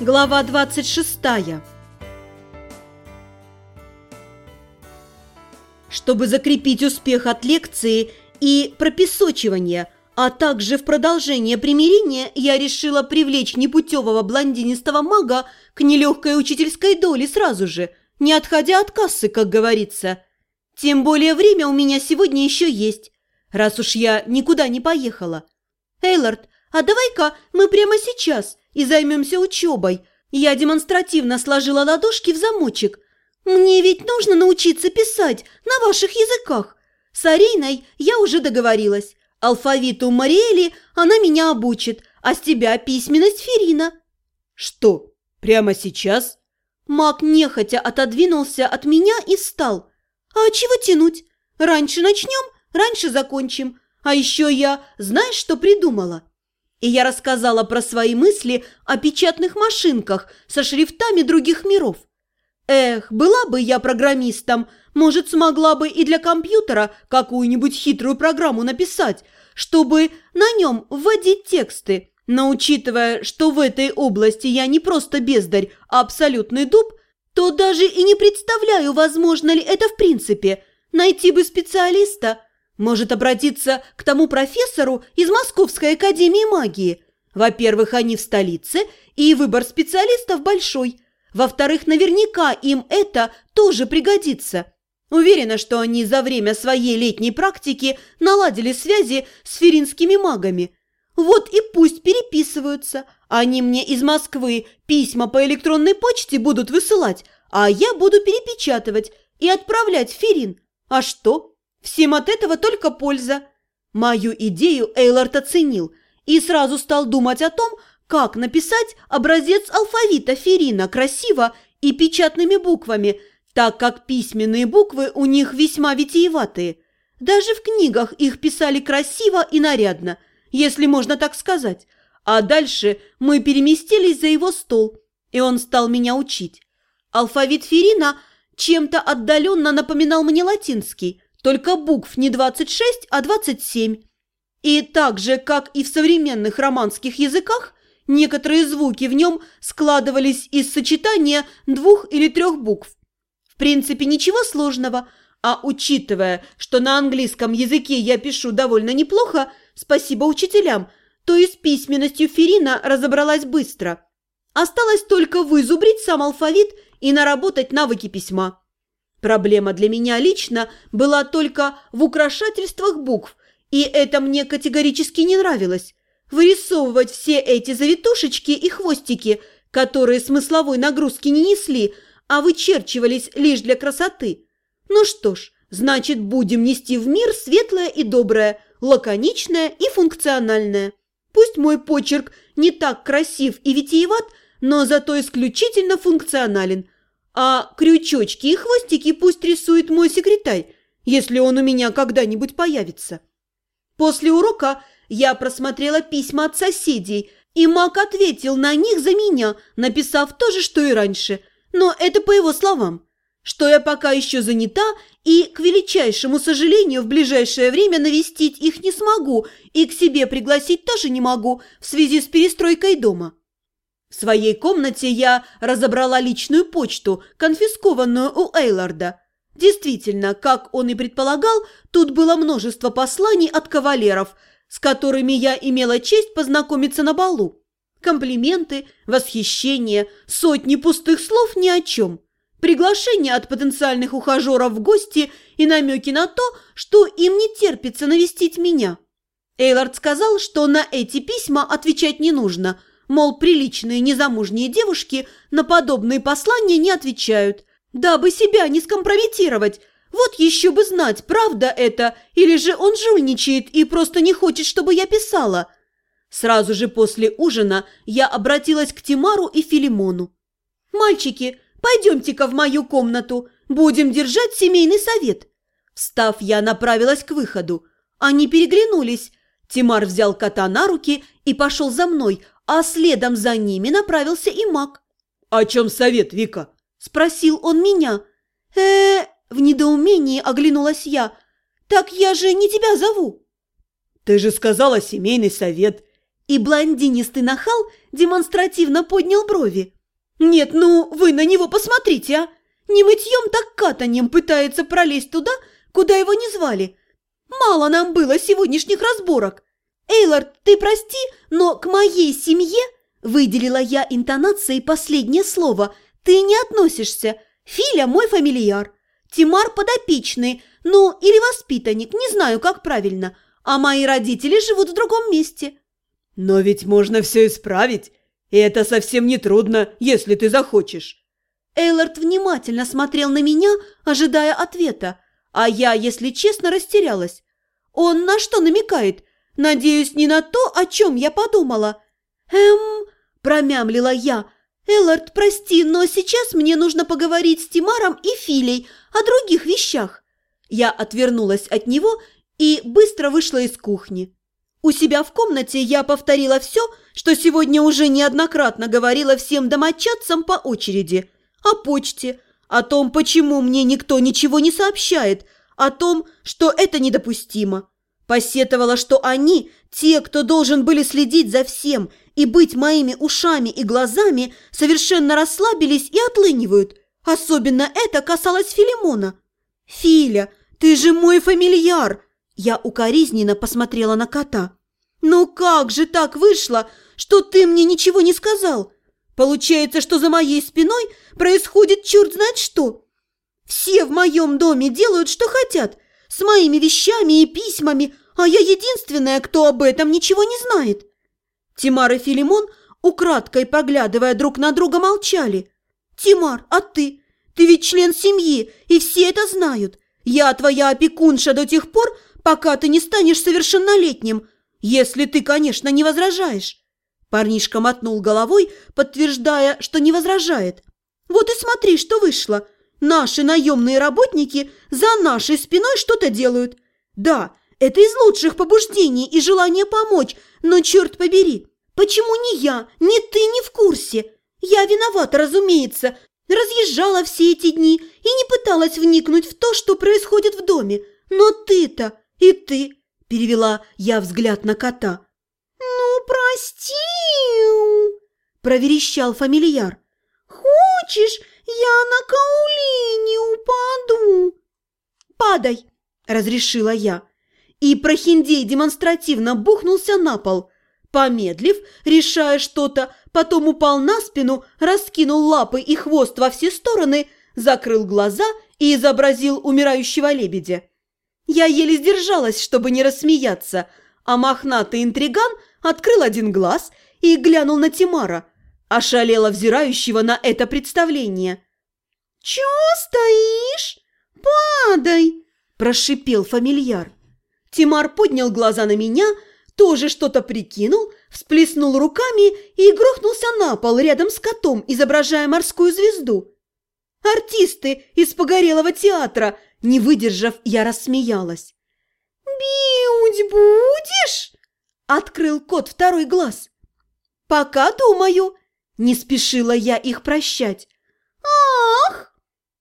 Глава 26 Чтобы закрепить успех от лекции и пропесочивания, а также в продолжение примирения, я решила привлечь непутевого блондинистого мага к нелегкой учительской доле сразу же, не отходя от кассы, как говорится. Тем более время у меня сегодня еще есть, раз уж я никуда не поехала. Эйлард, а давай-ка мы прямо сейчас и займемся учебой. Я демонстративно сложила ладошки в замочек. Мне ведь нужно научиться писать на ваших языках. С Ариной я уже договорилась. Алфавиту Мариэли она меня обучит, а с тебя письменность Ферина. Что, прямо сейчас? Маг нехотя отодвинулся от меня и встал. А чего тянуть? Раньше начнем, раньше закончим. А еще я, знаешь, что придумала? И я рассказала про свои мысли о печатных машинках со шрифтами других миров. Эх, была бы я программистом, может, смогла бы и для компьютера какую-нибудь хитрую программу написать, чтобы на нем вводить тексты. Но учитывая, что в этой области я не просто бездарь, а абсолютный дуб, то даже и не представляю, возможно ли это в принципе. Найти бы специалиста – может обратиться к тому профессору из Московской академии магии. Во-первых, они в столице, и выбор специалистов большой. Во-вторых, наверняка им это тоже пригодится. Уверена, что они за время своей летней практики наладили связи с феринскими магами. Вот и пусть переписываются. Они мне из Москвы письма по электронной почте будут высылать, а я буду перепечатывать и отправлять в Ферин. А что? Всем от этого только польза. Мою идею Эйлард оценил и сразу стал думать о том, как написать образец алфавита Ферина красиво и печатными буквами, так как письменные буквы у них весьма витиеватые. Даже в книгах их писали красиво и нарядно, если можно так сказать. А дальше мы переместились за его стол, и он стал меня учить. Алфавит Ферина чем-то отдаленно напоминал мне латинский – только букв не 26, а 27. И так же, как и в современных романских языках, некоторые звуки в нем складывались из сочетания двух или трех букв. В принципе, ничего сложного, а учитывая, что на английском языке я пишу довольно неплохо, спасибо учителям, то и с письменностью Ферина разобралась быстро. Осталось только вызубрить сам алфавит и наработать навыки письма. Проблема для меня лично была только в украшательствах букв, и это мне категорически не нравилось. Вырисовывать все эти завитушечки и хвостики, которые смысловой нагрузки не несли, а вычерчивались лишь для красоты. Ну что ж, значит, будем нести в мир светлое и доброе, лаконичное и функциональное. Пусть мой почерк не так красив и витиеват, но зато исключительно функционален – а крючочки и хвостики пусть рисует мой секретарь, если он у меня когда-нибудь появится. После урока я просмотрела письма от соседей, и Мак ответил на них за меня, написав то же, что и раньше. Но это по его словам, что я пока еще занята и, к величайшему сожалению, в ближайшее время навестить их не смогу и к себе пригласить тоже не могу в связи с перестройкой дома. В своей комнате я разобрала личную почту, конфискованную у Эйларда. Действительно, как он и предполагал, тут было множество посланий от кавалеров, с которыми я имела честь познакомиться на балу. Комплименты, восхищение, сотни пустых слов ни о чем. Приглашения от потенциальных ухажеров в гости и намеки на то, что им не терпится навестить меня. Эйлард сказал, что на эти письма отвечать не нужно – Мол, приличные незамужние девушки на подобные послания не отвечают, дабы себя не скомпрометировать. Вот еще бы знать, правда это, или же он жульничает и просто не хочет, чтобы я писала. Сразу же после ужина я обратилась к Тимару и Филимону. «Мальчики, пойдемте-ка в мою комнату, будем держать семейный совет». Встав, я направилась к выходу. Они переглянулись. Тимар взял кота на руки и пошел за мной, а следом за ними направился и маг. «О чем совет, Вика?» – спросил он меня. э в недоумении оглянулась я. «Так я же не тебя зову». «Ты же сказала семейный совет». И блондинистый нахал демонстративно поднял брови. «Нет, ну вы на него посмотрите, а! Не мытьем, так катаньем пытается пролезть туда, куда его не звали. Мало нам было сегодняшних разборок. Эйлард, ты прости, но к моей семье, выделила я интонацией последнее слово, ты не относишься. Филя мой фамильяр. Тимар подопечный, ну или воспитанник, не знаю, как правильно. А мои родители живут в другом месте. Но ведь можно все исправить, и это совсем не трудно, если ты захочешь. Эйлард внимательно смотрел на меня, ожидая ответа, а я, если честно, растерялась. Он на что намекает? Надеюсь, не на то, о чем я подумала. «Эм...» – промямлила я. «Эллард, прости, но сейчас мне нужно поговорить с Тимаром и Филей о других вещах». Я отвернулась от него и быстро вышла из кухни. У себя в комнате я повторила все, что сегодня уже неоднократно говорила всем домочадцам по очереди. О почте, о том, почему мне никто ничего не сообщает, о том, что это недопустимо. Посетовала, что они, те, кто должен были следить за всем и быть моими ушами и глазами, совершенно расслабились и отлынивают. Особенно это касалось Филимона. «Филя, ты же мой фамильяр!» Я укоризненно посмотрела на кота. «Ну как же так вышло, что ты мне ничего не сказал? Получается, что за моей спиной происходит черт знает что. Все в моем доме делают, что хотят, с моими вещами и письмами, а я единственная, кто об этом ничего не знает». Тимар и Филимон, украдкой поглядывая друг на друга, молчали. «Тимар, а ты? Ты ведь член семьи, и все это знают. Я твоя опекунша до тех пор, пока ты не станешь совершеннолетним, если ты, конечно, не возражаешь». Парнишка мотнул головой, подтверждая, что не возражает. «Вот и смотри, что вышло. Наши наемные работники за нашей спиной что-то делают. Да, это из лучших побуждений и желания помочь, но, черт побери, почему ни я, ни ты не в курсе? Я виновата, разумеется, разъезжала все эти дни и не пыталась вникнуть в то, что происходит в доме. Но ты-то и ты, перевела я взгляд на кота. «Ну, прости!» – проверещал фамильяр. «Хочешь, я на колени упаду?» «Падай!» – разрешила я. И прохиндей демонстративно бухнулся на пол. Помедлив, решая что-то, потом упал на спину, раскинул лапы и хвост во все стороны, закрыл глаза и изобразил умирающего лебедя. Я еле сдержалась, чтобы не рассмеяться, а мохнатый интриган открыл один глаз и глянул на Тимара, ошалело взирающего на это представление. «Чё стоишь? Падай!» – прошипел фамильяр. Тимар поднял глаза на меня, тоже что-то прикинул, всплеснул руками и грохнулся на пол рядом с котом, изображая морскую звезду. «Артисты из погорелого театра!» Не выдержав, я рассмеялась. «Бить будешь?» Открыл кот второй глаз. «Пока думаю». Не спешила я их прощать. «Ах!»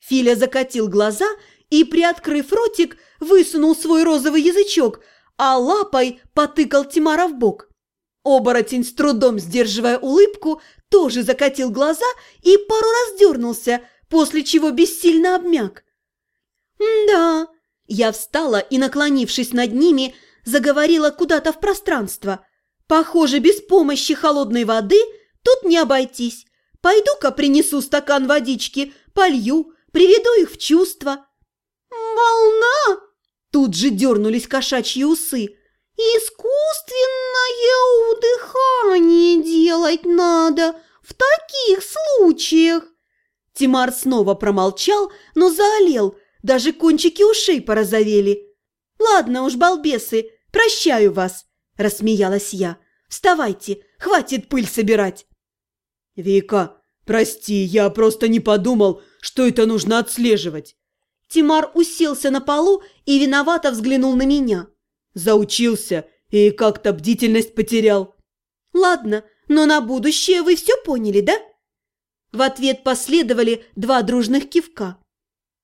Филя закатил глаза и, приоткрыв ротик, высунул свой розовый язычок, а лапой потыкал Тимара в бок. Оборотень, с трудом сдерживая улыбку, тоже закатил глаза и пару раз дернулся, после чего бессильно обмяк. «Да». Я встала и, наклонившись над ними, заговорила куда-то в пространство. «Похоже, без помощи холодной воды тут не обойтись. Пойду-ка принесу стакан водички, полью, приведу их в чувство». «Волна!» Тут же дернулись кошачьи усы. «Искусственное удыхание делать надо в таких случаях!» Тимар снова промолчал, но заолел – даже кончики ушей порозовели. «Ладно уж, балбесы, прощаю вас», – рассмеялась я. «Вставайте, хватит пыль собирать». «Вика, прости, я просто не подумал, что это нужно отслеживать». Тимар уселся на полу и виновато взглянул на меня. Заучился и как-то бдительность потерял. «Ладно, но на будущее вы все поняли, да?» В ответ последовали два дружных кивка.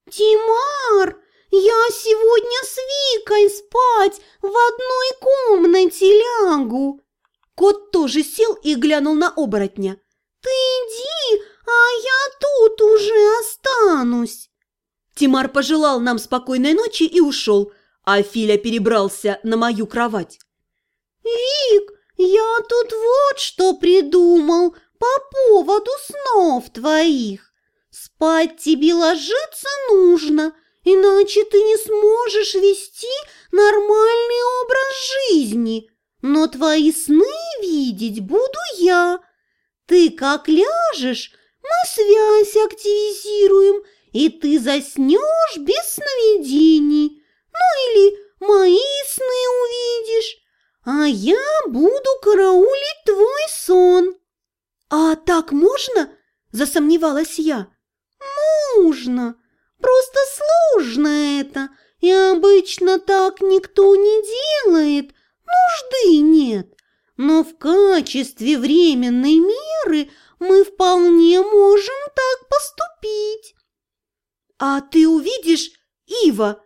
«Тимар, я сегодня с Викой спать в одной комнате лягу!» Кот тоже сел и глянул на оборотня. «Ты иди, а я тут уже останусь!» Тимар пожелал нам спокойной ночи и ушел, а Филя перебрался на мою кровать. «Вик, я тут вот что придумал по поводу снов твоих. Спать тебе ложиться нужно, иначе ты не сможешь вести нормальный образ жизни. Но твои сны видеть буду я. Ты как ляжешь, мы связь активизируем, и ты заснешь без сновидений. Ну или мои сны увидишь, а я буду караулить твой сон». «А так можно?» – засомневалась я. «Можно, просто сложно это, и обычно так никто не делает, нужды нет. Но в качестве временной меры мы вполне можем так поступить». «А ты увидишь Ива?»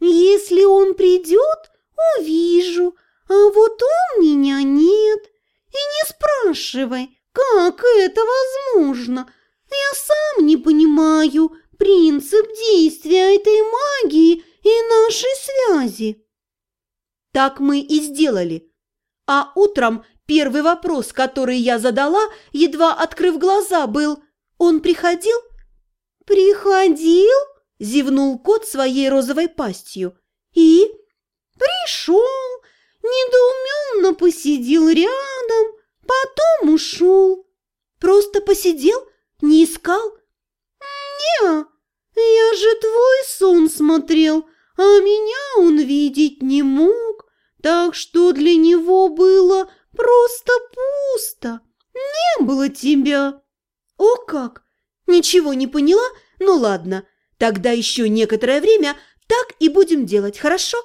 «Если он придет, увижу, а вот он меня нет. И не спрашивай, как это возможно? Я сам не понимаю принцип действия этой магии и нашей связи». Так мы и сделали. А утром первый вопрос, который я задала, едва открыв глаза, был «Он приходил?» «Приходил?» – зевнул кот своей розовой пастью. «И?» «Пришел, недоуменно посидел рядом, потом ушел». «Просто посидел? Не искал?» «Не, я же твой сон смотрел, а меня он видеть не мог, так что для него было просто пусто, не было тебя». «О как! Ничего не поняла? Ну ладно, тогда еще некоторое время так и будем делать, хорошо?»